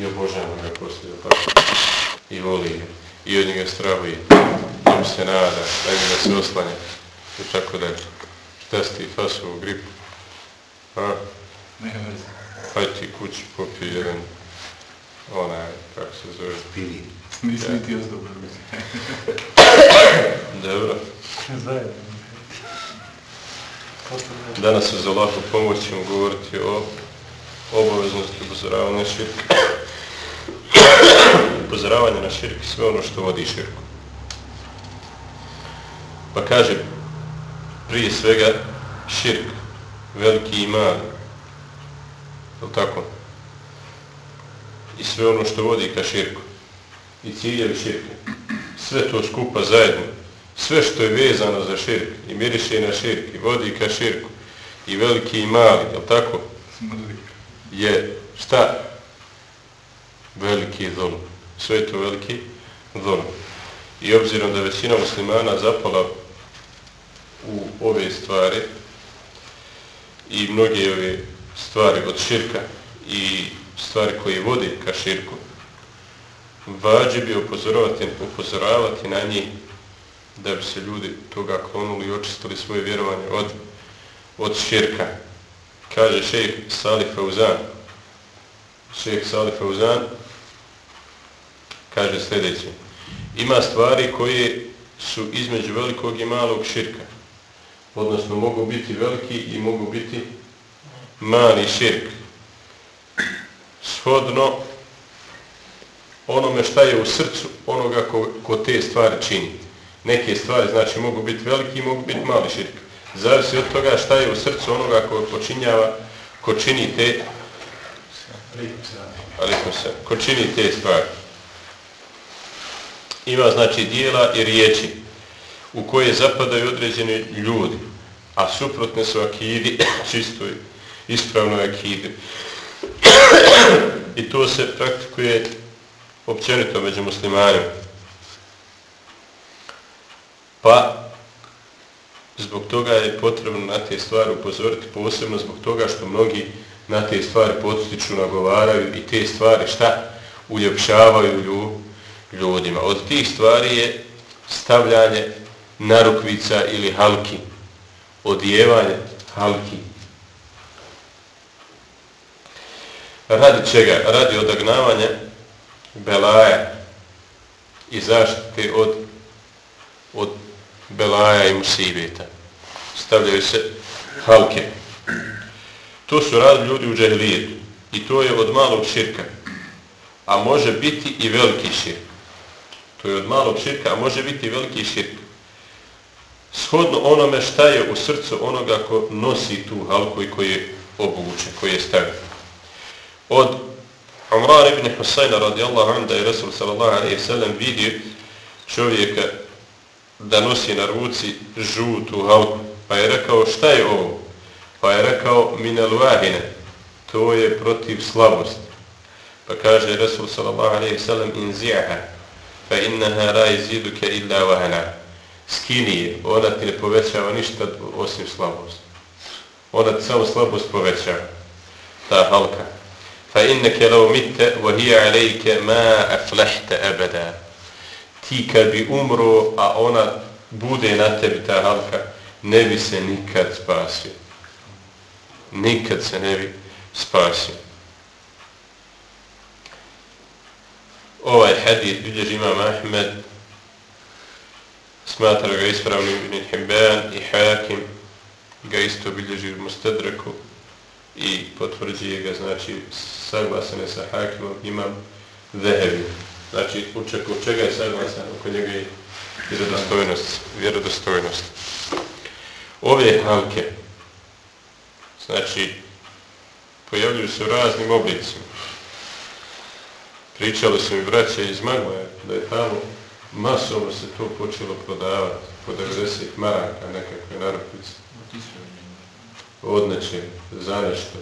i obožava ga poslije, pa i voli ga, i od njega strahuje, njom se nada, da njega se oslanja, i tako da šta si ti fasovu gripu, a? Ne, vrzi. Hajde ti kući, popij jedan, onaj, kako se zove, Pili. Nisi niti ozdobar, vrzi. dobro. Zajedno. Danas uz Allahu pomoć ćemo govoriti o obaveznosti upozoravanja na širk. Upozoravanje na širk i sve ono što vodi širku. Pa kaže, prije svega širk, veliki i mali. Je tako? I sve ono što vodi ka širku. I ciljevi širke. Sve to skupa zajedno sve što je vezano za širk i miriše na širk i vodi ka širku i veliki i mali, je tako? Je šta? Veliki zulum. Sve je to veliki zlom. I obzirom da većina muslimana zapala u ove stvari i mnoge ove stvari od širka i stvari koje vode ka širku, vađi bi upozoravati, upozoravati na njih da bi se ljudi toga klonuli i očistili svoje vjerovanje od, od širka. Kaže šejh Salih Fauzan, šejh Salih Fauzan, kaže sljedeće, ima stvari koje su između velikog i malog širka, odnosno mogu biti veliki i mogu biti mali širk. Shodno onome šta je u srcu onoga ko, ko te stvari čini neke stvari, znači mogu biti veliki i mogu biti mali širk. Zavisi od toga šta je u srcu onoga ko počinjava, ko čini te alikom se, ko čini te stvari. Ima znači dijela i riječi u koje zapadaju određeni ljudi, a suprotne su akidi, čistoj, ispravnoj akidi. I to se praktikuje općenito među muslimanima. Pa, zbog toga je potrebno na te stvari upozoriti, posebno zbog toga što mnogi na te stvari potiču, nagovaraju i te stvari šta? Uljepšavaju ljudima. Od tih stvari je stavljanje narukvica ili halki, odjevanje halki. Radi čega? Radi odagnavanja belaja i zaštite od, od belaja i musibeta. Stavljaju se halke. To su radili ljudi u džahilijetu. I to je od malog širka. A može biti i veliki širk koji je od malog širka, a može biti veliki širk. Shodno onome šta je u srcu onoga ko nosi tu halku i koji je obuče, koji je stavio. Od Umran ibn Husayna radijallahu anhu da je Resul sallallahu alaihi sallam vidio čovjeka da nosi na ruci žutu halku. Pa je rekao šta je ovo? Pa je rekao minel vahine. To je protiv slabosti. Pa kaže Resul sallallahu alaihi sallam inzijaha. Fa innaha la iziduke illa wahana Skini je. Ona ti ne povećava ništa osim slabost. Ona ti samo slabost povećava. Ta halka. Fa innaka law mitta wa hiya alayka ma aflahta abada ti kad bi umro, a ona bude na tebi ta halka, ne bi se nikad spasio. Nikad se ne bi spasio. Ovaj hadith bilježi imam Ahmed, smatra ga ispravnim ibn Hibban i Hakim, ga isto bilježi u Mustadraku i potvrđuje ga, znači, saglasane sa Hakimom imam Zehebi. Znači, učeku čega je saglasan oko njega i vjerodostojnost. vjerodostojnost. Ove halke, znači, pojavljuju se u raznim oblicima. Pričali su mi braće iz Magmaja da je tamo masovno se to počelo prodavati po 90 maraka nekakve narupice. Odneće za nešto.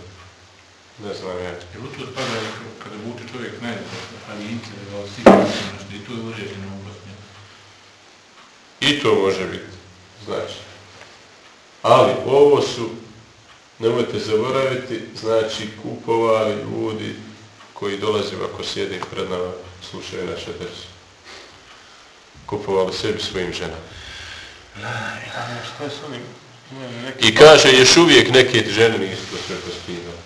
Ne znam ja. Jer u to spada kada vuče čovjek najbolje, ali inter, ali sigurno nešto, i to je uređeno oblast. I to može biti, znači. Ali ovo su, nemojte zaboraviti, znači kupovali ljudi koji dolazi ako sjedi pred nama, slušaju naše desi. Kupovali sebi svojim ženama. Je? I kaže, još uvijek neke žene nisu sve pospinali.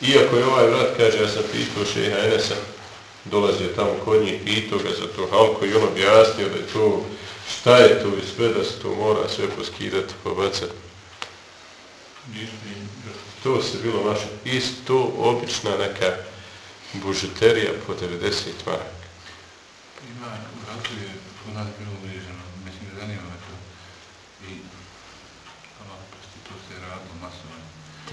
Iako je ovaj vrat, kaže, ja sam pitao šeha Enesa, dolazio tamo kod njih, pitao ga za to halko i on objasnio da je to, šta je to i sve, da se to mora sve poskidati, pobacati. To se bilo naše, isto obična neka bužeterija po 90 maraka. Ima, u ratu je u nas bilo ureženo, mislim, zanima me to. I, ono, prostitucija je radilo masovno.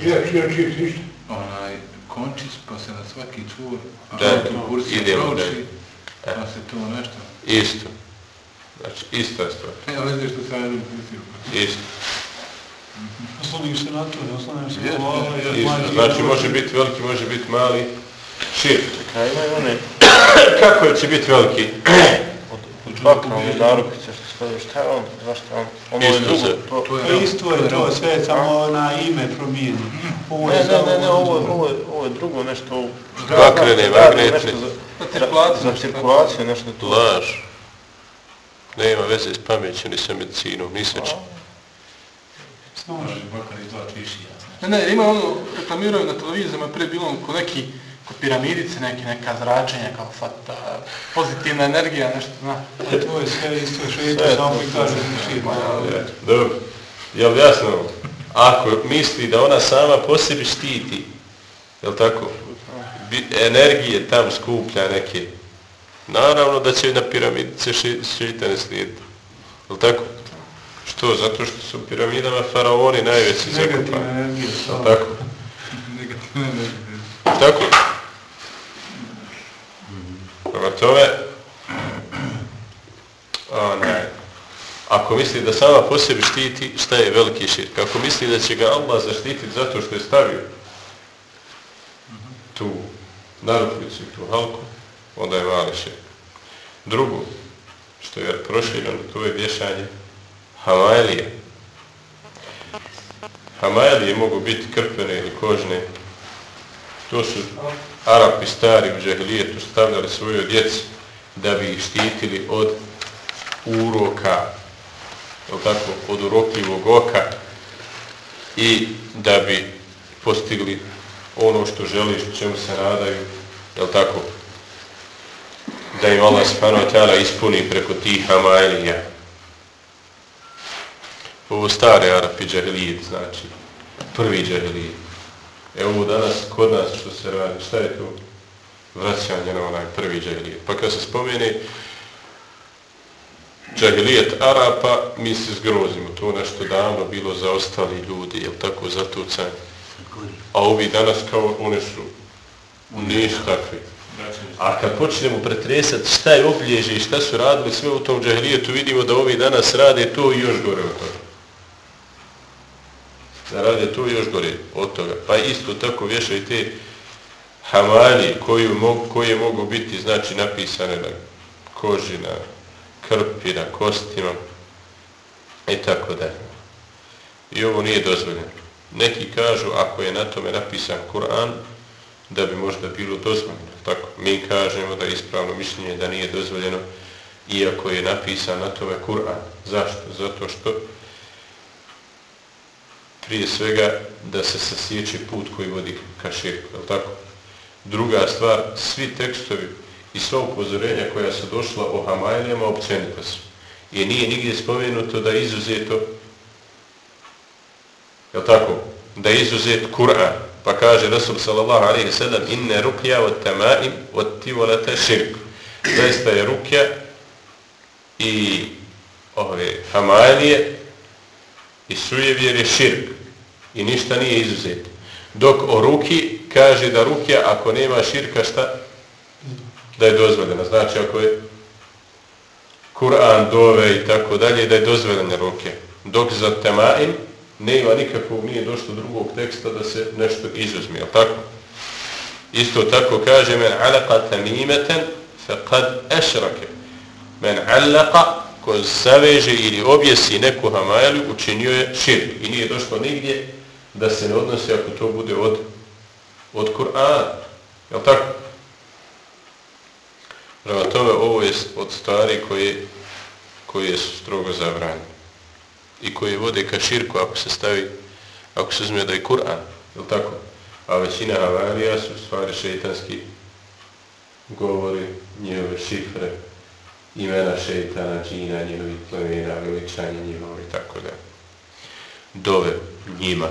Ja, ja, čije, ništa. Onaj, končić, pa se na svaki čvor, a Da, autobus se idemo, proči, da. pa se to nešto. Isto. Znači, ista je stvar. Ja veze što sam jednom pustio. Isto. Oslonim se na to, ne se na. Isto. Znači, može biti veliki, može biti mali, šir. Kaj imaju one Kako će biti veliki? bakra, što stavio, šta je on, zašto je on? Ono je Isto drugo, se- to, To je isto je to, sve je samo na ime promijeni. Ovo Ne, je ne, ne, ne, ovo, ovo, je, ovo je drugo nešto... Bakrene, magnetne. Za, cirkulaciju. Za, za cirkulaciju, nešto to. Laž. Nema veze s pamećom ni sa medicinom, ni sa čim. Može bakar. Ne, ne, ima ono, reklamiraju na televizijama, prije bilo ono ko neki, ko piramidice, neki, neka zračenja, kao fata, pozitivna energija, nešto, zna. a to je sve isto šeito, Sve je samo to, mi to, kažem to. šir. Ja, Dobro. Jel jasno? Ako misli da ona sama po sebi štiti, jel tako? Bi, energije tam skuplja neke. Naravno da će na piramidice ši, šitane slijediti. Jel tako? Što? Zato što su piramidama faraoni najveći Negativna. Jel tako? Tako? Prema tome, onaj, ako misli da sama po sebi štiti, šta je veliki širk? Ako misli da će ga Allah zaštititi zato što je stavio tu narukvicu i tu halku, onda je mali širk. Drugo, što je proširano, to je vješanje hamajlije. Hamajlije mogu biti krpene ili kožne, To su Arapi stari u džahilijetu stavljali svoje djeci da bi ih štitili od uroka, tako, od urokljivog oka i da bi postigli ono što želiš, čemu se nadaju, je tako, da im Allah subhanahu wa ta'ala ispuni preko tih hamajlija. Ovo stare Arapi džahilijet, znači, prvi džahilijet. Evo ovo danas kod nas što se radi, šta je to? Vraćanje na onaj prvi džahilijet. Pa kad se spomeni džahilijet Arapa, mi se zgrozimo. To nešto davno bilo za ostali ljudi, jel tako, zatucanje. A ovi danas kao one su nisu takvi. A kad počnemo pretresati šta je obilježe i šta su radili sve u tom džahilijetu, vidimo da ovi danas rade to i još gore od toga rade to još gore od toga. Pa isto tako vješaju te hamani koji mogu, koje mogu biti znači napisane na koži, na krpi, na kostima i tako dalje. I ovo nije dozvoljeno. Neki kažu ako je na tome napisan Kur'an da bi možda bilo dozvoljeno. Tako, mi kažemo da je ispravno mišljenje da nije dozvoljeno iako je napisan na tome Kur'an. Zašto? Zato što prije svega da se sasjeće put koji vodi ka širku, je tako? Druga stvar, svi tekstovi i sva upozorenja koja su došla o Hamajlijama općenita su. I nije nigdje spomenuto da je izuzeto, je tako? Da je izuzet Kur'an. Pa kaže Rasul sallallahu alaihi sallam inne rukja od tamaim od tivolata širk. Zaista je rukja i ove Hamajlije i sujevjer je širk i ništa nije izuzet. Dok o ruki kaže da ruke ako nema širka šta? Da je dozvoljena. Znači ako je Kur'an, dove i tako dalje da je dozvoljena ruke. Dok za temaim nema nikakvog, nije došlo drugog teksta da se nešto izuzme. Jel tako? Isto tako kaže men alaqa tamimeten fe kad ešrake. Men alaqa ko zaveže ili objesi neku hamajlu, učinio je širk. I nije došlo nigdje da se ne odnosi ako to bude od, od Kur'ana. Je tako? Prema tome, ovo je od stvari koje, koje su strogo zabranjene. I koje vode ka širku ako se stavi, ako se uzme da je Kur'an. Je tako? A većina havarija su stvari šeitanski govori njihove šifre, imena šeitana, džina, njihovi plemena, veličanje njihovi i tako da. Dove njima,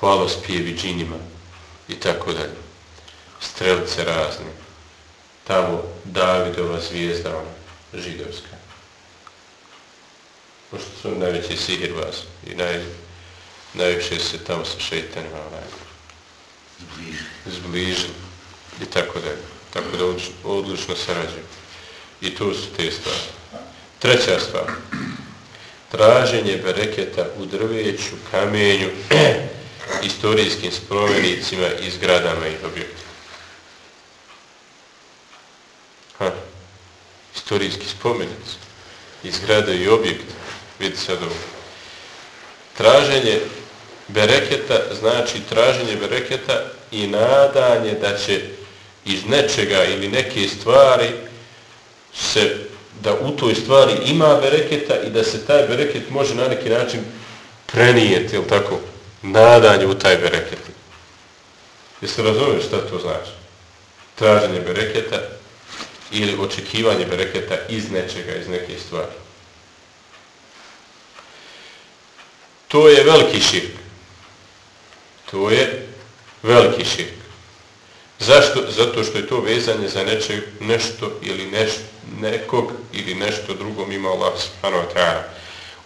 hvalospijevi džinima i tako dalje. Strelce razne. Tamo Davidova zvijezda, ona, židovska. Pošto su najveći sihir vas i naj, najviše se tamo sa šeitanima onaj, zbližili i tako dalje. Tako da odlično sarađuju. I to su te stvari. Treća stvar. Traženje bereketa u drveću, kamenju, istorijskim spomenicima i zgradama i objektima. Ha. Istorijski spomenici. I zgrada i objekt, Vidi sad ovo. Traženje bereketa znači traženje bereketa i nadanje da će iz nečega ili neke stvari se da u toj stvari ima bereketa i da se taj bereket može na neki način prenijeti, ili tako, nadanje u taj bereket. Jeste razumiješ šta to znači? Traženje bereketa ili očekivanje bereketa iz nečega, iz neke stvari. To je veliki širk. To je veliki širk. Zašto? Zato što je to vezanje za neče, nešto ili neš, nekog ili nešto drugo mimo Allah subhanahu wa ta'ala.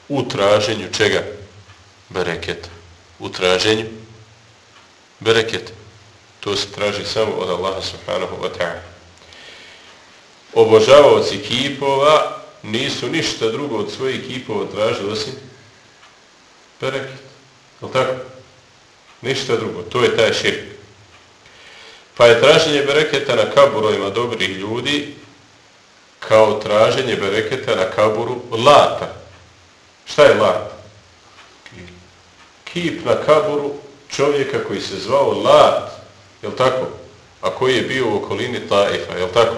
U traženju čega? Bereketa. U traženju bereket. To se traži samo od Allaha subhanahu wa ta'ala. Obožavaoci kipova nisu ništa drugo od svojih kipova tražili osim bereket. Je tako? Ništa drugo. To je taj širk. Pa je traženje bereketa na kaburojima dobrih ljudi kao traženje bereketa na kaburu lata. Šta je lat? Kip na kaburu čovjeka koji se zvao lat, je tako? A koji je bio u okolini Taifa, je tako?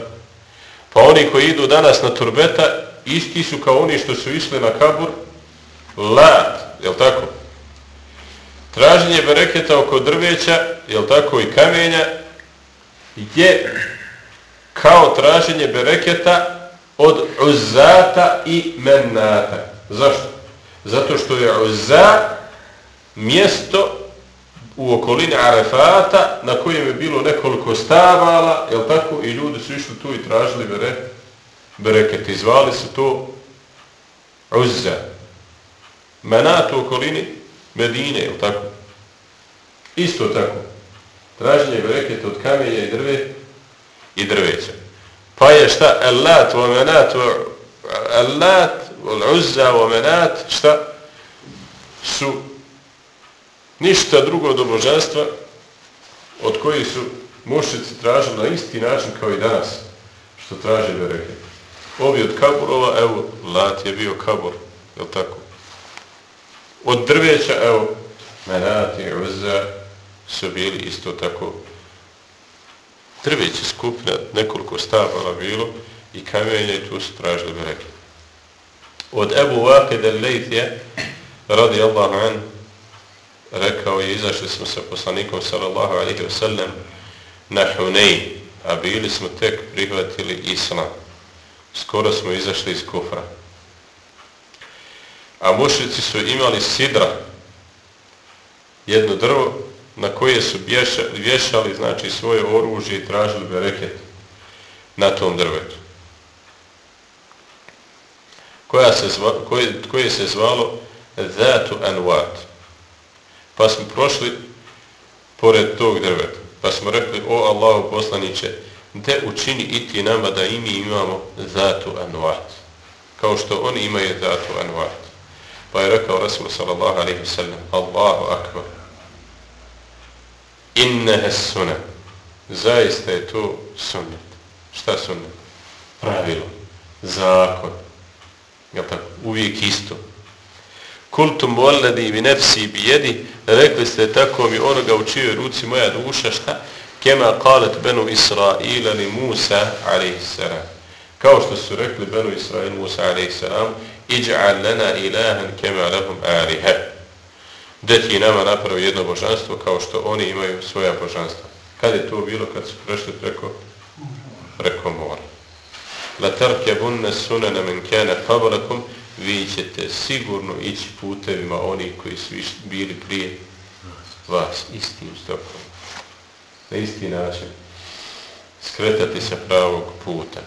Pa oni koji idu danas na turbeta, isti su kao oni što su išli na kabur lat, je tako? Traženje bereketa oko drveća, je tako, i kamenja, je kao traženje bereketa od uzata i menata. Zašto? Zato što je uzat mjesto u okolini Arefata na kojem je bilo nekoliko stavala, jel tako, i ljudi su išli tu i tražili bere, bereket. Izvali su to uzza. Menat u okolini Medine, jel tako? Isto tako traženje bereketa od kamenja i drve i drveća. Pa je šta? Allat wa manat wa allat wal uzza wa manat šta? Su ništa drugo od božanstva od kojih su mušici tražili na isti način kao i danas što traže bereket. Ovi od kaburova, evo, lat je bio kabur, je tako? Od drveća, evo, menati, i su bili isto tako drveće skupina, nekoliko stabala bilo i kamenje i tu su tražili bi. Od Ebu Waqid al-Laythija radi Allahu an rekao je izašli smo sa poslanikom sallallahu alaihi wa sallam na Hunej, a bili smo tek prihvatili Islam. Skoro smo izašli iz kufra. A mušnici su imali sidra, jedno drvo na koje su bješali, vješali znači svoje oružje i tražili bereket na tom drvetu. Koja se zva, koje, koje se zvalo Zatu Anwat. Pa smo prošli pored tog drveta. Pa smo rekli, o Allahu poslaniće, te učini i ti nama da i mi imamo Zatu anuat. Kao što oni imaju Zatu anuat. Pa je rekao Rasul sallallahu alaihi wa sallam, Allahu akbar innehe sunet. Zaista je to sunnet. Šta sunnet? Pravilo. Zakon. Ja tako? Uvijek isto. Kultum voladi mi nefsi bi jedi. Rekli ste tako mi onoga u čijoj ruci moja duša. Šta? kema qalet benu Israila li Musa a.s. Kao što su rekli benu Israil Musa a.s. Iđa'al lana ilahan kema lahum aliha. Da ti nama napravi jedno božanstvo kao što oni imaju svoja božanstva. Kad je to bilo kad su prešli preko, preko mora? La tarkebunne sunene men kene qablakum vi ćete sigurno ići putevima oni koji su bili prije vas istim stokom. Na isti način skretati se pravog puta.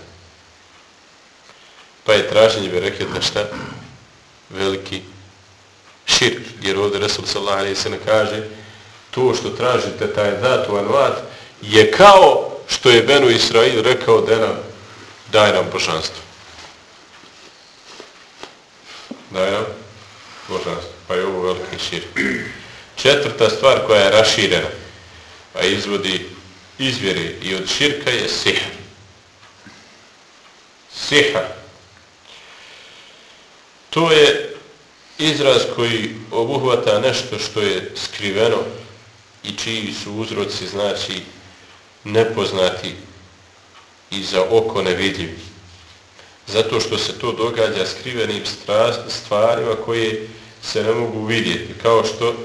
Pa je traženje bereketa šta? Veliki širk. Jer ovdje Resul sallallahu alaihi sallam kaže to što tražite taj dat u anuat je kao što je Benu Israil rekao da nam daj nam božanstvo. Da, nam božanstvo. Pa je ovo veliki šir. Četvrta stvar koja je raširena, pa izvodi izvjere i od širka je sihr. Sihr. To je izraz koji obuhvata nešto što je skriveno i čiji su uzroci, znači, nepoznati i za oko nevidljivi. Zato što se to događa skrivenim stvarima koje se ne mogu vidjeti, kao što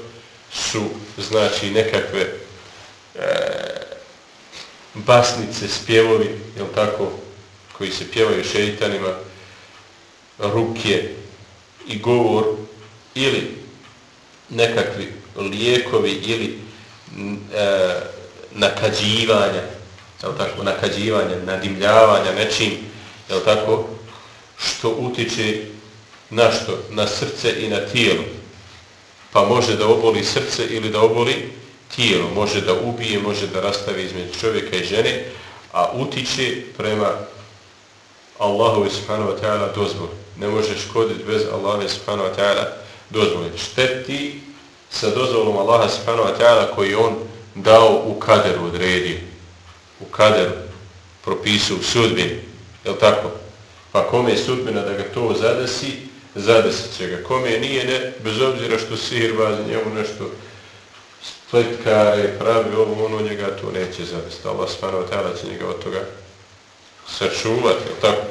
su, znači, nekakve e, basnice, spjevovi, jel tako, koji se pjevaju šeitanima, ruke i govor, ili nekakvi lijekovi, ili e, nakađivanja, jel tako, nakađivanja, nadimljavanja nečim, jel tako, što utiče na što? Na srce i na tijelo. Pa može da oboli srce ili da oboli tijelo. Može da ubije, može da rastavi između čovjeka i žene, a utiče prema Allahu subhanahu wa ta'ala dozvoli. Ne može škoditi bez Allahu subhanahu wa ta'ala dozvoli. Šteti sa dozvolom Allaha subhanahu wa ta'ala koji on dao u kaderu odredio. U kaderu propisu u sudbini. Je tako? Pa kome je sudbina da ga to zadesi, zadesit će ga. Kome nije, ne, bez obzira što sihir njemu nešto spletkare, pravi ovo, ono njega to neće zadesiti. Allah subhanahu wa ta'ala će njega od toga sačuvati. Tako?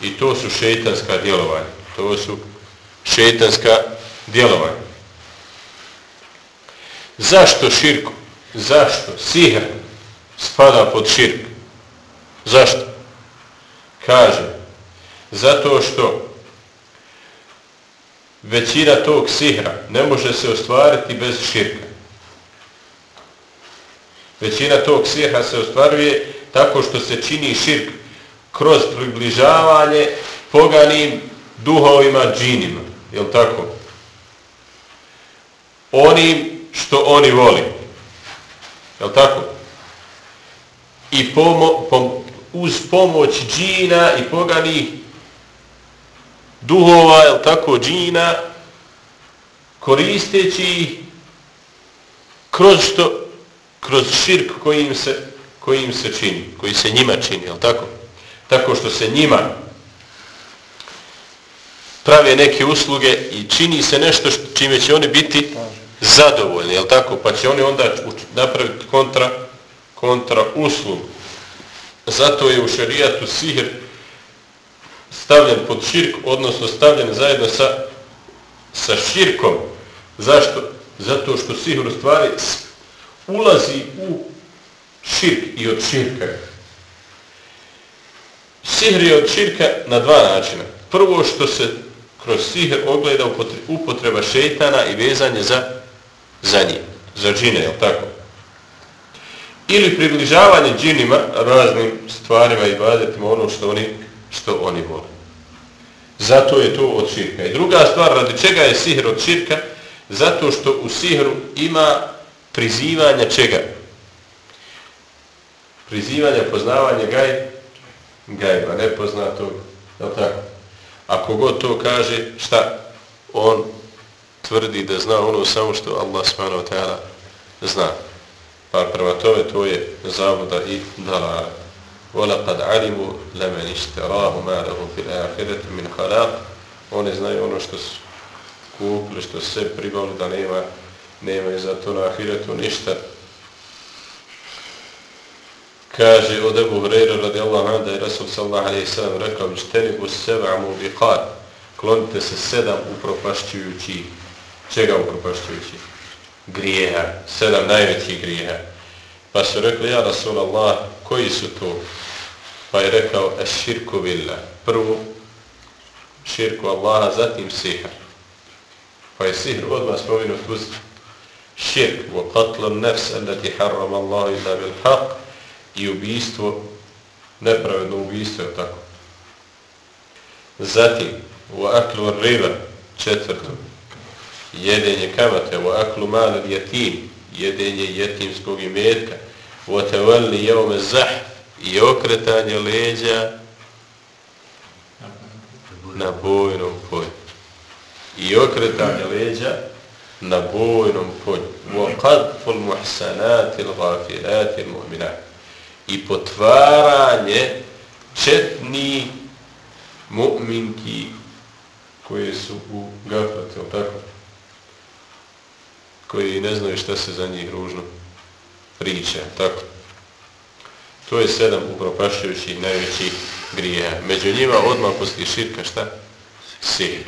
I to su šeitanska djelovanja. To su šeitanska djelovanja. Zašto širku? Zašto? Sihr spada pod širk. Zašto? Kaže, zato što većina tog sihra ne može se ostvariti bez širka. Većina tog sihra se ostvaruje tako što se čini širk kroz približavanje poganim duhovima džinima. Jel tako? Onim što oni voli. Jel tako? I pomo, pom, uz pomoć džina i poganih duhova, jel tako, džina, koristeći kroz što, kroz širk kojim se, kojim se čini, koji se njima čini, jel tako? Tako što se njima prave neke usluge i čini se nešto što, čime će oni biti zadovoljni, jel tako? Pa će oni onda napraviti kontra, kontra uslugu. Zato je u šarijatu sihr stavljen pod širk, odnosno stavljen zajedno sa, sa širkom. Zašto? Zato što sihr u stvari ulazi u širk i od širka. Sihr je od širka na dva načina. Prvo što se kroz sihr ogleda upotreba šeitana i vezanje za, za njim, za džine, je tako? Ili približavanje džinima raznim stvarima i badetima ono što oni, što oni vole. Zato je to od širka. I druga stvar, radi čega je sihr od širka? Zato što u sihru ima prizivanja čega? Prizivanja, poznavanja gaj, gajba, nepoznatog, je li tako? Ako god to kaže, šta? On tvrdi da zna ono samo što Allah subhanahu wa ta'ala zna. Pa prema tome to je zavoda i dalara. وَلَقَدْ عَلِمُوا لَمَنِ اشْتَرَاهُ مَا لَهُ فِي الْآخِرَةِ مِنْ خَلَاقِ Oni znaju ono što su kupili, što se pribavili da nema, nema za to na ahiretu ništa. kaže od Ebu Hrejra radijallahu anhu da je Rasul sallallahu alaihi sallam rekao Ištenibu seba mubiqat klonite se sedam upropašćujući čega upropašćujući? Grijeha, sedam najvećih grijeha. Pa su rekli, ja Rasulallah, koji su to? Pa je rekao, es širku villa. Prvo, širku Allaha, zatim sihr. Pa je sihr odmah spominut uz širk, wa qatlu nefs, allati harram Allah illa bil haq, i ubijstvo, nepravedno ubijstvo, tako. Zatim, wa aklu riba, četvrtu, jedenje kamate, wa aklu mal jetim, jedenje jetimskog imetka, wa tevalli jevme zahf, i okretanje leđa na bojnom polju. I okretanje leđa na bojnom polju. وَقَدْفُ الْمُحْسَنَاتِ الْغَافِرَاتِ الْمُؤْمِنَاتِ I potvaranje četni mu'minki koje su u gaflati, tako? Koji ne znaju šta se za njih ružno priča, tako? To je sedam upropašćujućih najvećih grijeha. Među njima odmah poslije širka šta? Sihir.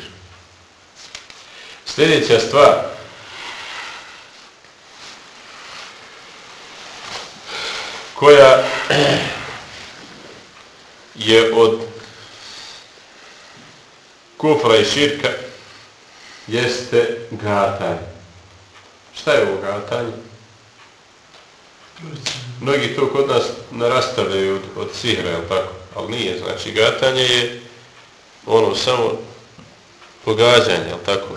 Sljedeća stvar. Koja je od kufra i širka jeste gatanje. Šta je ovo gatanje? Mnogi to kod nas narastavljaju od, od sihra, jel tako? Ali nije, znači gatanje je ono samo pogađanje, jel tako?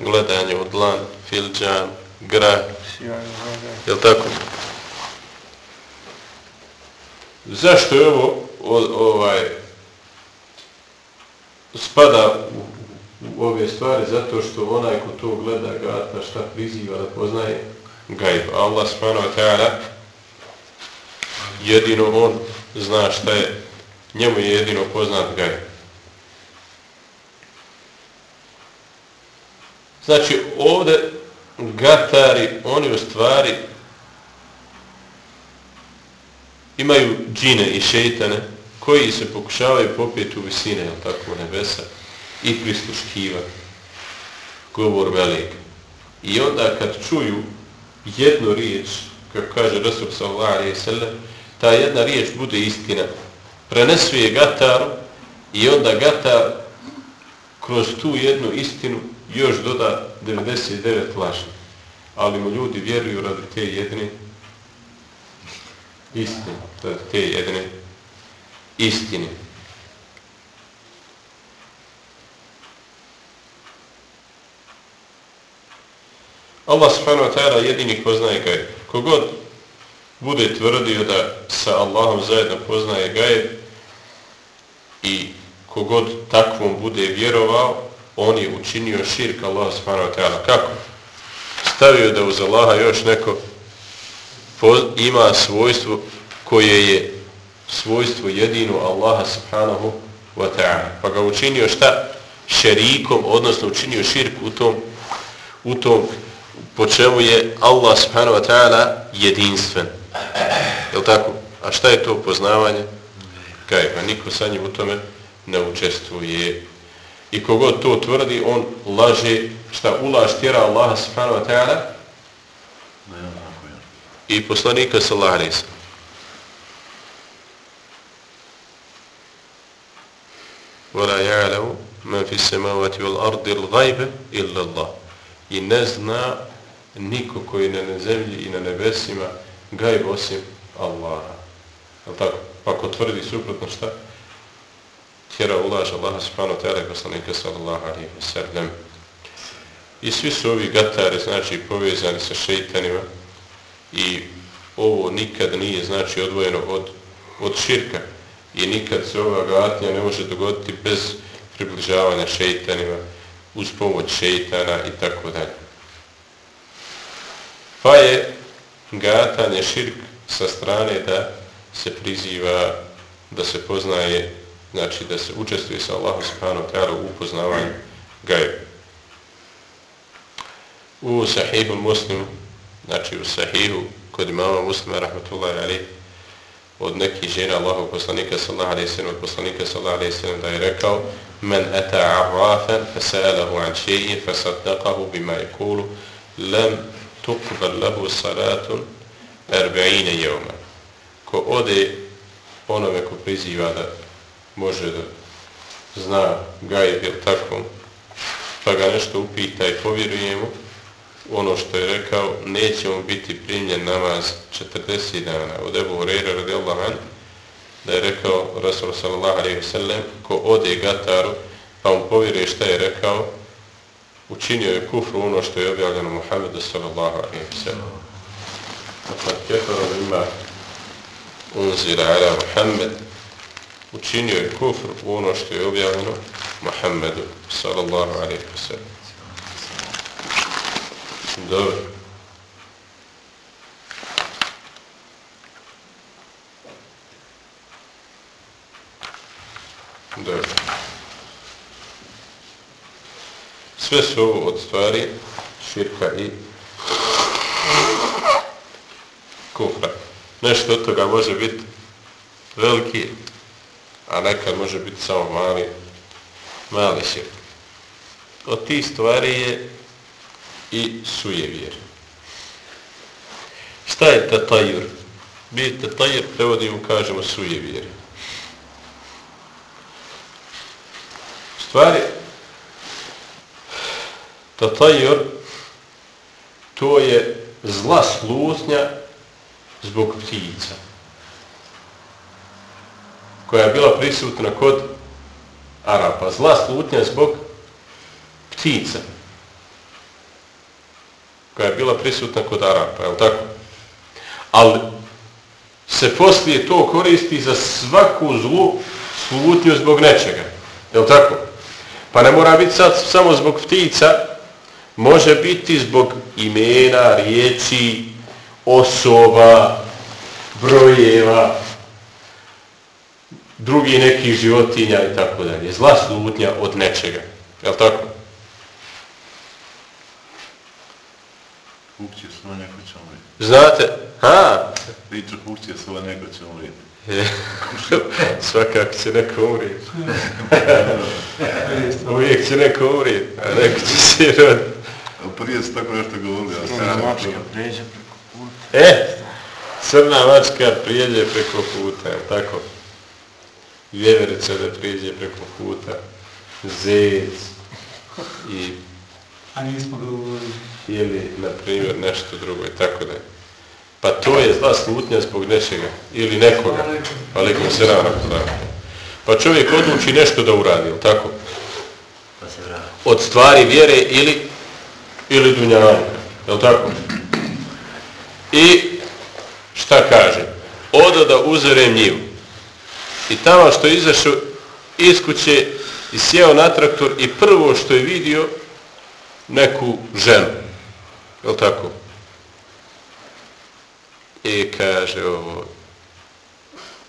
Gledanje od lan, filđan, grah, jel tako? Zašto je ovo o, ovaj spada u, u ove stvari? Zato što onaj ko to gleda gata šta priziva da poznaje gajb. Allah subhanahu wa ta'ala jedino on zna šta je, njemu je jedino poznat gajb. Znači ovde gatari, oni u stvari imaju džine i šeitane koji se pokušavaju popijeti u visine, jel tako, nebesa i prisluškivati govor velik. I onda kad čuju jednu riječ, kako kaže Rasul sallallahu alaihi sallam, ta jedna riječ bude istina. Prenesu je Gatar i onda Gatar kroz tu jednu istinu još doda 99 lažnih. Ali mu ljudi vjeruju radi te jedne istine. Radi te jedne istine. Allah subhanahu wa ta'ala jedini poznaje gajb. Kogod bude tvrdio da sa Allahom zajedno poznaje gajb i kogod takvom bude vjerovao, on je učinio širk Allah subhanahu wa ta'ala. Kako? Stavio da uz Allaha još neko ima svojstvo koje je svojstvo jedino Allaha subhanahu wa ta'ala. Pa ga učinio šta? Šerikom, odnosno učinio širk u tom, u tom po čemu je Allah subhanahu wa ta'ala jedinstven. Je tako? A šta je to poznavanje? Kaj, pa niko sa njim u tome ne učestvuje. I kogod to tvrdi, on laže, šta ulaž tjera Allah subhanahu wa ta'ala? I poslanika sallahu alaihi sallam. ولا يعلم من في السماوات والأرض الغيب إلا الله i ne zna niko koji je na zemlji i na nebesima gajb osim Allaha. Je tako? Pa ko tvrdi suprotno šta? Tjera ulaž Allaha subhanahu wa ta'ala poslanika sallallahu alaihi wa sallam. I svi su ovi gatari, znači, povezani sa šeitanima i ovo nikad nije, znači, odvojeno od, od širka i nikad se ova gatnja ne može dogoditi bez približavanja šeitanima uz pomoć šeitana i tako dalje. Pa je gatanje širk sa strane da se priziva, da se poznaje, znači da se učestvuje sa Allahom subhanahu ta'ala u upoznavanju gajba. U sahihu muslimu, znači u sahihu kod imama muslima, rahmatullahi alaih, od nekih žena Allahov poslanika sallallahu alejhi ve sellem od poslanika sallallahu alejhi ve sellem da je rekao men ata arrafan fasalahu an shay'in fasaddaqahu bima yaqulu lam tukbal lahu salatun 40 yawma ko ode onome ko priziva da može da zna gajb ili tako pa ga nešto upita i povjerujemo ono što je rekao, neće mu biti primljen namaz 40 dana. Od Ebu Hureyre radijallahu anhu, da je rekao Rasul sallallahu alaihi wa sallam, ko ode Gataru, pa mu povjeruje šta je rekao, učinio je kufru ono što je objavljeno Muhammedu sallallahu alaihi wa sallam. Dakle, kefaro ima unzira ala Muhammed, učinio je kufru ono što je objavljeno Muhammedu sallallahu alaihi wa sallam. Dobro. Dobro. Sve su ovo od stvari širka i kufra. Nešto od toga može biti veliki, a nekad može biti samo mali, mali širk. Od tih stvari je i sujevjer. Šta je tatajur? Mi tatajur prevodimo, kažemo sujevjer. Stvari, Tatajor, to je zla slutnja zbog ptica koja je bila prisutna kod Arapa. Zla slutnja zbog ptica koja je bila prisutna kod Arapa, je tako? Ali se poslije to koristi za svaku zlu slutnju zbog nečega, je tako? Pa ne mora biti sad samo zbog ptica, može biti zbog imena, riječi, osoba, brojeva, drugi nekih životinja i tako dalje. Zla slutnja od nečega, je tako? Kupci su na neko će umriti. Znate, ha, Priču kupci su na neko će umriti. svakako će neko umriti. Uvijek će neko umriti, a neko će se roditi. A prije su tako nešto govorili, a Crna sad... mačka pređe preko puta. E, crna mačka prijeđe preko puta, je tako? Vjeverica da prijeđe preko puta, zec i A nismo govorili. ili, na primjer, nešto drugo i tako da. Pa to je zla slutnja zbog nečega ili nekoga. Alikum se rana Pa čovjek odluči nešto da uradi, ili tako? Pa se. Od stvari vjere ili ili dunjavanja, je tako? I šta kaže? Odo da uzorem njivu. I tamo što je izašao iz kuće i sjeo na traktor i prvo što je vidio neku ženu. Je tako? I kaže ovo,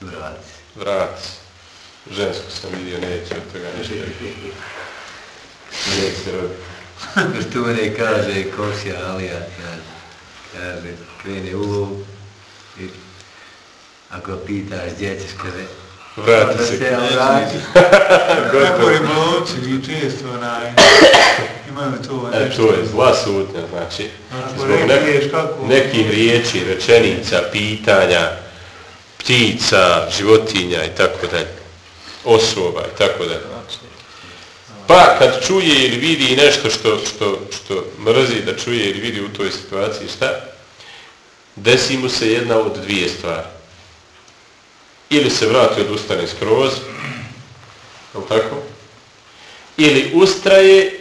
Vrati. vrati. Žensko sam vidio, neće od toga ništa. Neće roditi. Što mene kaže Koksija Alija, kaže, kaže, krene u lov i ako pitaš gdje ćeš, kaže, Vrati se. se vrati. Kako ribolovci, vi često onaj, imaju to E, nešto. to je zla sutnja, znači, Ako zbog nek kako... nekih riječi, rečenica, pitanja, ptica, životinja i tako dalje, osoba i tako dalje. Pa kad čuje ili vidi nešto što, što, što mrzi da čuje ili vidi u toj situaciji, šta? Desi mu se jedna od dvije stvari. Ili se vrati od ustane skroz, je tako? Ili ustraje,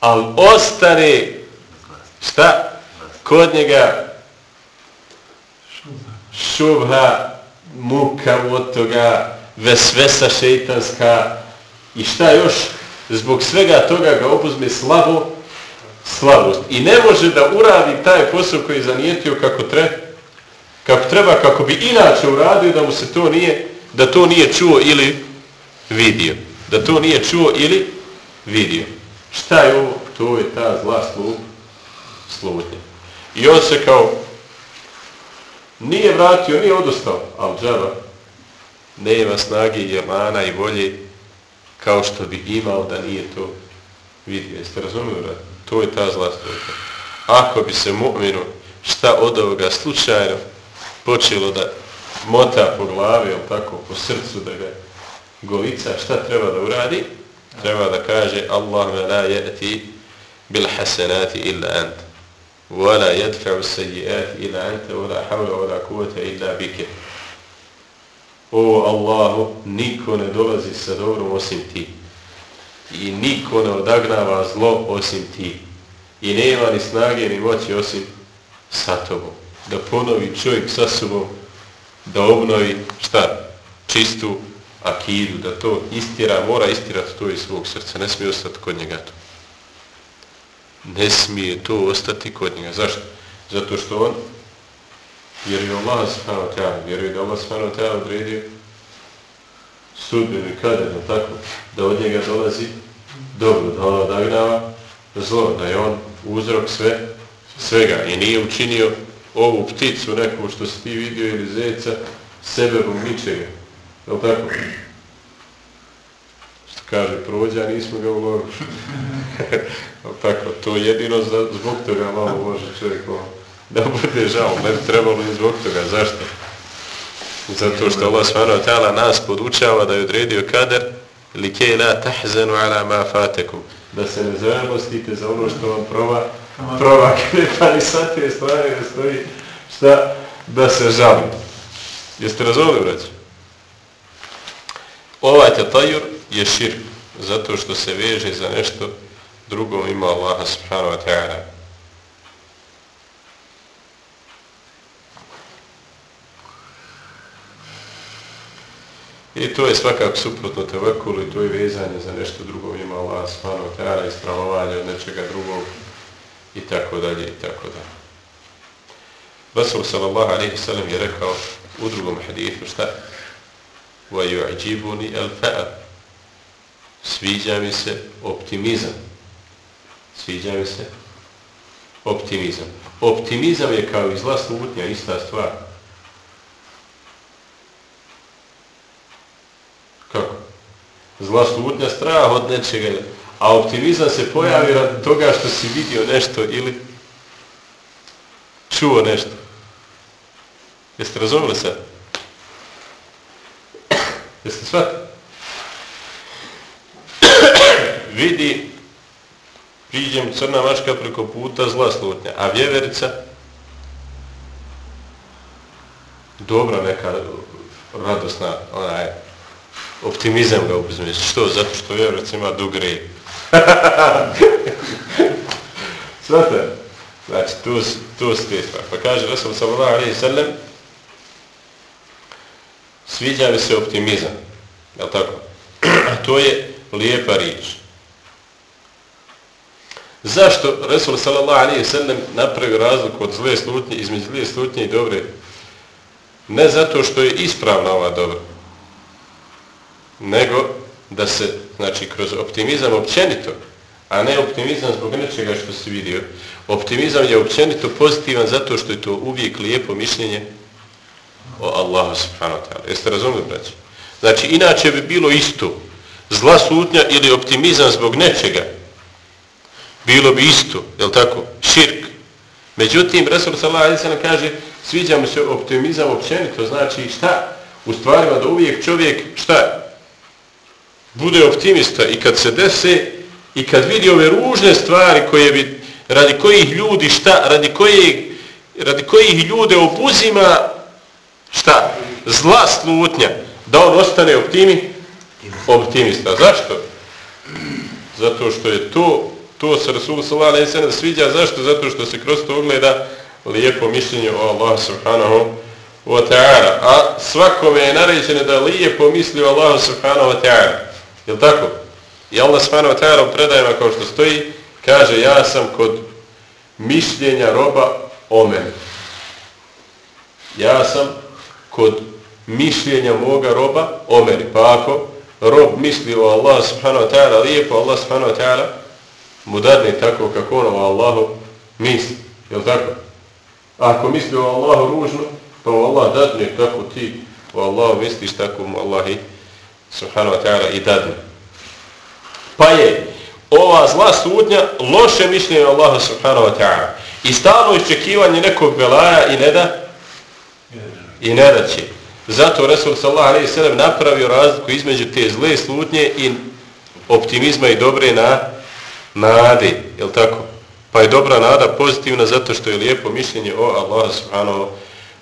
ali ostane, šta? Kod njega šubha, muka od toga, vesvesa šeitanska i šta još? Zbog svega toga ga opuzme slabo, slabost. I ne može da uradi taj posao koji je zanijetio kako treba, kako treba, kako bi inače uradio da mu se to nije, da to nije čuo ili vidio. Da to nije čuo ili vidio. Šta je ovo? To je ta zla slup, slutnja. I on se kao Nije vratio, nije odustao, ali džaba nema snage i jelana i volje kao što bi imao da nije to vidio. Jeste razumili, brat? To je ta zla stojka. Ako bi se mu'minu šta od ovoga slučajno počelo da mota po glavi, tako, po srcu da ga golica, šta treba da uradi? Treba da kaže Allah la je'ti bil hasenati illa ant. Wala jedfa'u seji'ati illa anta, wala havla, wala kuvata illa bike. O Allahu, niko ne dolazi sa dobrom osim ti. I niko ne odagnava zlo osim ti. I nema ni snage ni moći osim sa tobom. Da ponovi čovjek sa sobom, da obnovi šta? Čistu akidu, da to istira, mora istirati to iz svog srca. Ne smije ostati kod njega to. Ne smije to ostati kod njega. Zašto? Zato što on vjeruje Allah subhanahu wa ta'ala, vjeruje da Allah subhanahu wa ta'ala odredio sudbenu i kader, tako, da od njega dolazi dobro, da ono odagnava zlo, da je on uzrok sve, svega i nije učinio ovu pticu neku što si ti vidio ili zeca sebebom ničega. Je li tako? Što kaže, prođa, nismo ga ulovili. tako, to jedino za, zbog toga malo može čovjek ovo da bude žao, ne bi trebalo i zbog toga. Zašto? Zato što Allah subhanahu wa ta'ala nas podučava da je odredio kader li kej la tahzanu ala ma fatekum. Da se ne zavemostite za ono što vam prova, prova kada pa ni te stvari da stoji šta da se žali. Jeste razvoli, braći? Ovaj tetajur je širk, zato što se veže za nešto drugo ima Allaha subhanahu wa ta'ala. I to je svakako suprotno tevakulu i to je vezanje za nešto drugo ima Allah wa ta'ala i stravovanje od nečega drugog i tako dalje i tako dalje. Rasul sallallahu alaihi sallam je rekao u drugom hadithu šta? وَيُعْجِبُنِ yu'đibuni Sviđa mi se optimizam. Sviđa mi se optimizam. Optimizam je kao izla slutnja, ista stvar. zla slutnja, strah od nečega, a optimizam se pojavi rad toga što si vidio nešto ili čuo nešto. Jeste razumili se? Jeste shvati? Vidi, priđem crna mačka preko puta, zla slutnja, a vjeverica, dobra neka radosna, onaj, optimizam ga uzme. Što? Zato što vjeverica ima dug rej. Svate? Znači, tu, tu stvar. Pa kaže Rasul sallallahu alaihi sallam sviđa mi se optimizam. Je li tako? A to je lijepa riječ. Zašto Resul sallallahu alaihi sallam napravi razliku od zle slutnje, između zle slutnje i dobre? Ne zato što je ispravna ova dobra, nego da se, znači, kroz optimizam općenito, a ne optimizam zbog nečega što se vidio. Optimizam je općenito pozitivan zato što je to uvijek lijepo mišljenje o Allahu subhanahu wa ta'ala. Jeste razumili, braći? Znači, inače bi bilo isto. Zla sutnja ili optimizam zbog nečega. Bilo bi isto, je li tako? Širk. Međutim, Resul sallallahu alaihi sallam kaže, sviđa mu se optimizam općenito. Znači, šta? U stvarima da uvijek čovjek, šta? bude optimista i kad se dese i kad vidi ove ružne stvari koje bi, radi kojih ljudi šta, radi kojih, radi kojih ljude obuzima šta, zla slutnja, da on ostane optimi, optimista. Zašto? Zato što je to, to se Rasul sallallahu alejhi ve sellem sviđa, zašto? Zato što se kroz to ogleda lijepo mišljenje o Allahu subhanahu wa ta'ala. A svakome je naređeno da lijepo misli o Allahu subhanahu wa ta'ala. Je tako? I Allah subhanahu wa ta'ala u predajima kao što stoji, kaže ja sam kod mišljenja roba o mene. Ja sam kod mišljenja moga roba o meni. Pa ako rob misli o Allah subhanahu wa ta'ala lijepo, Allah subhanahu wa ta'ala mu dadne tako kako ono o Allahu misli. Jel tako? Ako misli o Allahu ružno, pa Kao Allah dadne kako ti o Allahu misliš tako mu Allah i subhanahu wa ta'ala i dadne. Pa je ova zla sudnja loše mišljenje Allaha subhanahu wa ta'ala. I stalno iščekivanje nekog velaja i ne da i ne. Zato Resul sallallahu alejhi ve sellem napravio razliku između te zle slutnje i optimizma i dobre na nade. Jel tako? Pa je dobra nada pozitivna zato što je lijepo mišljenje o Allahu subhanahu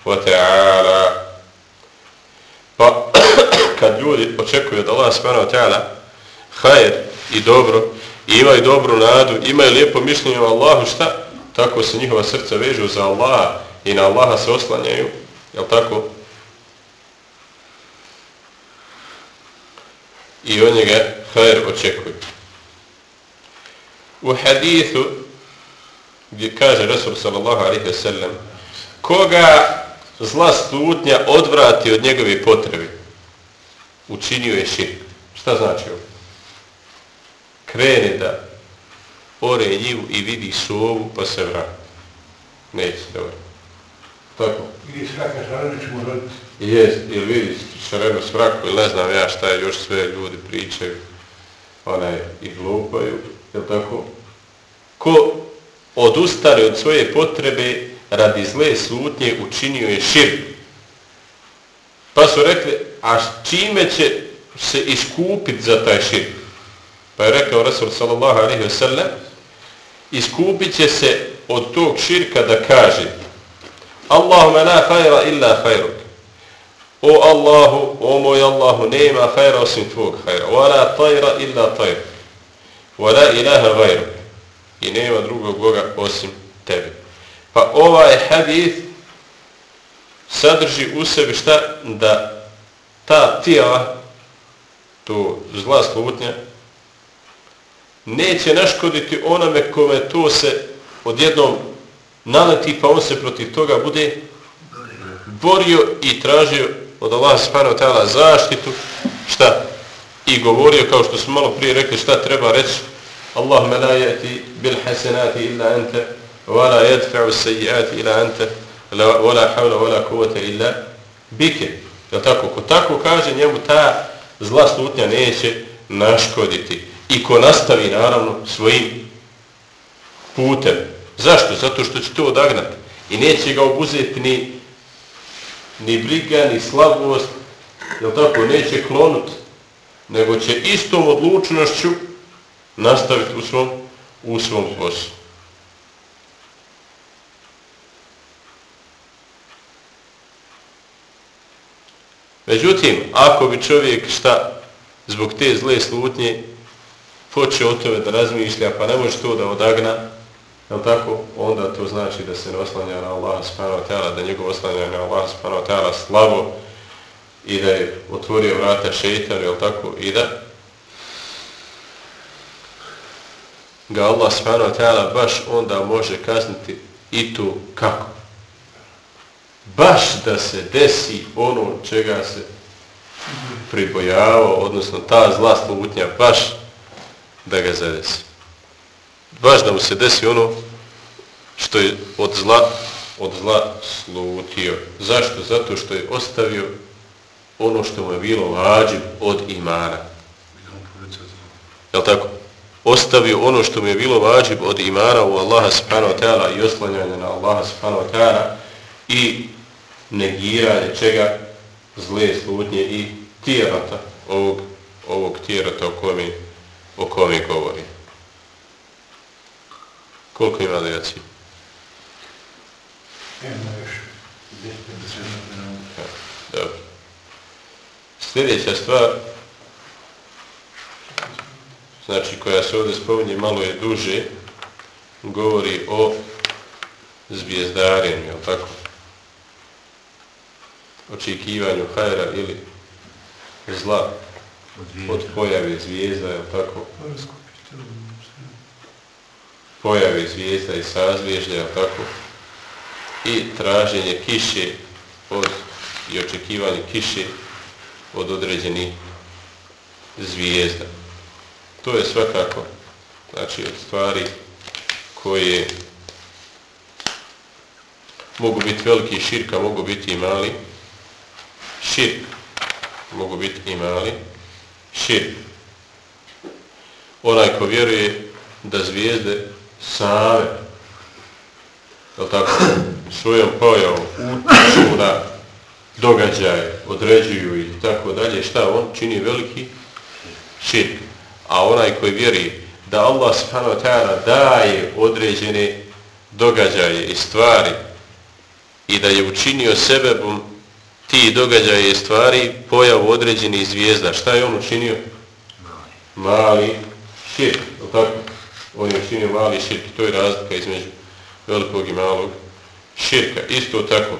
wa ta'ala. Pa kad ljudi očekuju od Allaha subhanahu wa ta'ala hajer i dobro, i imaju dobru nadu, imaju lijepo mišljenje o Allahu, šta? Tako se njihova srca vežu za Allaha i na Allaha se oslanjaju. Jel tako? i od njega hajr očekuju. U hadithu gdje kaže Rasul sallallahu alaihi sellem koga zla stutnja odvrati od njegove potrebe učinio je širk. Šta znači ovo? Krene da ore njivu i vidi sovu pa se vrati. Neće dobro. Tako. I svaka šarana ćemo roditi. Jest, ili vidi šarenu svraku, ili ne znam ja šta je, još sve ljudi pričaju, onaj, i glupaju, je tako? Ko odustane od svoje potrebe radi zle slutnje, učinio je šir. Pa su rekli, a čime će se iskupiti za taj šir? Pa je rekao Rasul sallallahu alaihi wa sallam, iskupit će se od tog širka da kaže, Allahuma la hajra illa hajruk. O Allahu, o moj Allahu, nema hajra osim tvog hajra. Wa la tajra illa tajr. Wa la ilaha gajruk. I nema drugog Boga osim tebe. Pa ovaj hadith sadrži u sebi šta? Da ta tijela, to zla slutnja, neće naškoditi onome kome to se odjednom naleti pa on se protiv toga bude borio i tražio od Allah subhanahu wa ta'ala zaštitu šta? I govorio kao što smo malo prije rekli šta treba reći? Allahumma la yati bil hasanati illa anta wa la yadfa'u sayyiati illa anta wa la hawla wa la quwwata illa bika. Ja tako? Ko tako kaže njemu ta zla slutnja neće naškoditi. I ko nastavi naravno svojim putem. Zašto? Zato što će to odagnati. I neće ga obuzeti ni, ni briga, ni slabost, jel tako, neće klonut, nego će istom odlučnošću nastaviti u svom, u svom poslu. Međutim, ako bi čovjek šta zbog te zle slutnje počeo o tome da razmišlja, pa ne može to da odagna, Jel tako? Onda to znači da se ne oslanja na Allah subhanahu wa ta'ala, da njegov oslanja na Allah subhanahu wa ta'ala slabo i da je otvorio vrata šeitan, jel tako? I da ga Allah subhanahu wa ta'ala baš onda može kazniti i tu kako? Baš da se desi ono čega se pribojavao, odnosno ta zla slutnja, baš da ga zadesi baš da mu se desi ono što je od zla, od zla slutio. Zašto? Zato što je ostavio ono što mu je bilo vađiv od imana. Jel tako? Ostavio ono što mu je bilo vađiv od imana u Allaha subhanahu wa ta'ala i oslanjanje na Allaha subhanahu wa ta'ala i negiranje čega zle slutnje i tijerata ovog, ovog tijerata o kome, o kome govorim. Koliko ima djeci? Ima još. Dobro. Sljedeća stvar, znači koja se ovdje spominje malo je duže, govori o zvijezdarenju, je tako? Očekivanju hajra ili zla od pojave zvijezda, je tako? Pojave zvijezda i sazvježdja, tako, i traženje kiše od, i očekivanje kiše od određenih zvijezda. To je svakako, znači, od stvari koje mogu biti veliki širka, mogu biti i mali širk. Mogu biti i mali širk. Onaj ko vjeruje da zvijezde same, je tako, svojom pojavom utiču na događaje, određuju i tako dalje, šta on čini veliki širk. A onaj koji vjeruje da Allah subhanahu wa ta'ala daje određene događaje i stvari i da je učinio sebebom ti događaje i stvari pojavu određenih zvijezda. Šta je on učinio? Mali. Mali širk. Tako? On je učinio mali širk. To je razlika između velikog i malog širka. Isto tako.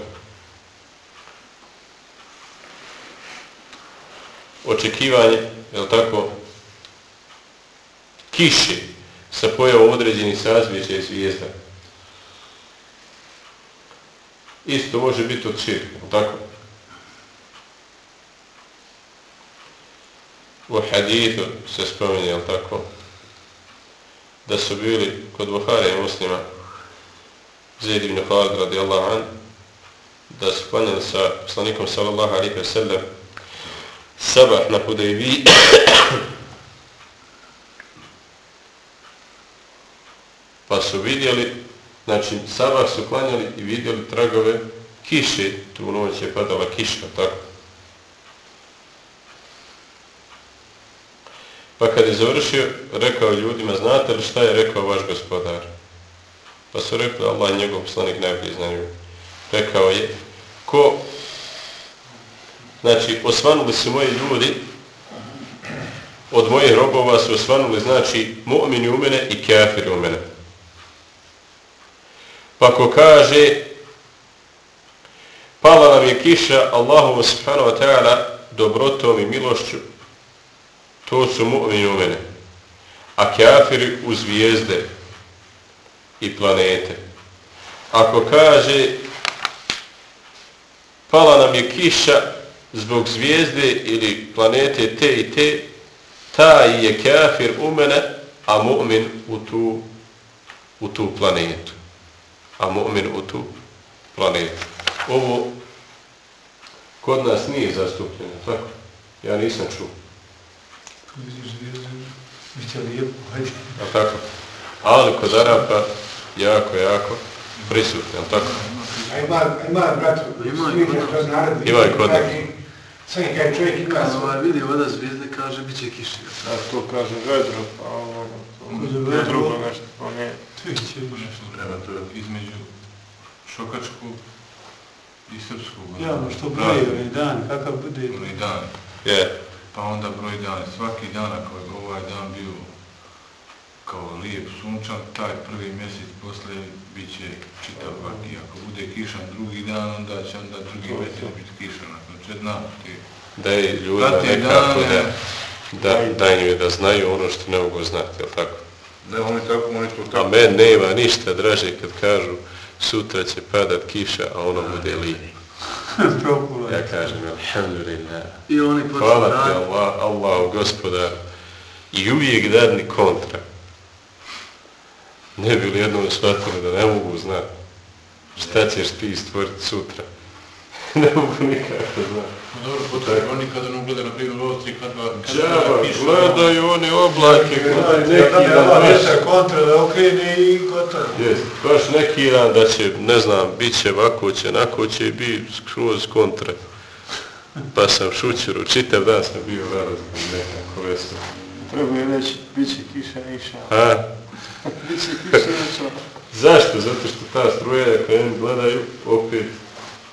Očekivanje, je li tako, kiše sa pojavom određenih sazvijeća i zvijezda. Isto može biti od širka, tako? U hadithu se spominje, jel tako, da su bili kod Buhare i muslima Zaid ibn Khalid radijallahu an da su klanjali sa poslanikom sallallahu alaihi wa sallam sabah na Hudejvi pa su vidjeli, znači sabah su klanjali i vidjeli tragove kiše, tu noć je padala kiša, tako. Pa kad je završio, rekao ljudima, znate li šta je rekao vaš gospodar? Pa su rekli, Allah i njegov poslanik najbolji znaju. Rekao je, ko, znači, osvanuli su moji ljudi, od mojih robova su osvanuli, znači, mu'mini u mene i kafiri u mene. Pa ko kaže, pala nam je kiša Allahu subhanahu wa ta'ala dobrotom i milošću, to su mu'mini. A kafiri u zvijezde i planete. Ako kaže, pala nam je kiša zbog zvijezde ili planete te i te, taj je kafir u mene, a mu'min u tu, u tu planetu a mu'min u tu planetu. Ovo kod nas nije zastupljeno, tako? Ja nisam čuo. Biće lijepo, hajde. A tako? Ali kod Arapa jako, jako prisutno, tako? A ima, ima, brat, ima i. Ima i kod nas. Sam je kaj čovjek ima... Kad ovaj vidi voda zvijezde, kaže, bit će kiši. A to kaže vedro, pa to je drugo nešto, pa nije. Tu će Nešto treba to između šokačkog i srpskog. Ja, no što broji onaj dan, kakav bude... Onaj dan. Je. Pa onda broj dan. Svaki dan ako je ovaj dan bio kao lijep sunčan, taj prvi mjesec posle bit će čitav vaki. Ako bude kišan drugi dan, onda će onda drugi mjesec biti kišan. Znači, znam ti. Da je ljudima nekako da, da, da im da znaju ono što ne mogu znati, jel tako? Ne, oni tako, oni to tako. A men nema ništa draže kad kažu sutra će padat kiša, a ono bude Ja kažem, alhamdulillah. I oni Hvala ti Allah, Allah, gospodar. I uvijek dadni kontra. Ne bi li jednom shvatili da ne mogu znati šta ćeš ti stvoriti sutra. ne mogu nikako znati. Dobro, potrebno oni kada nam gleda, na primjer, ovo tri kad Džaba, gledaju oni oblake, gledaju neki dan, da baš, kontra da okrene i gotovo. jest, baš neki dan da će, ne znam, bit će ovako će, onako će i bi skroz kontra. Pa sam šućeru, čitav dan sam bio razlog nekako vesel. Treba je reći, bit će kiša, iša. A, Bit će kiša, iša. zašto? Zato što ta struja, ako oni gledaju, opet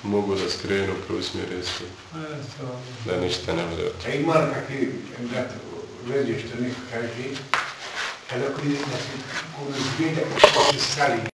mogu da skrenu, preusmjere se, da ništa ne bude od toga. A ima kakvi, brat, vezi što neko kaže, kada koji nas je, koji zbjede, koji stali,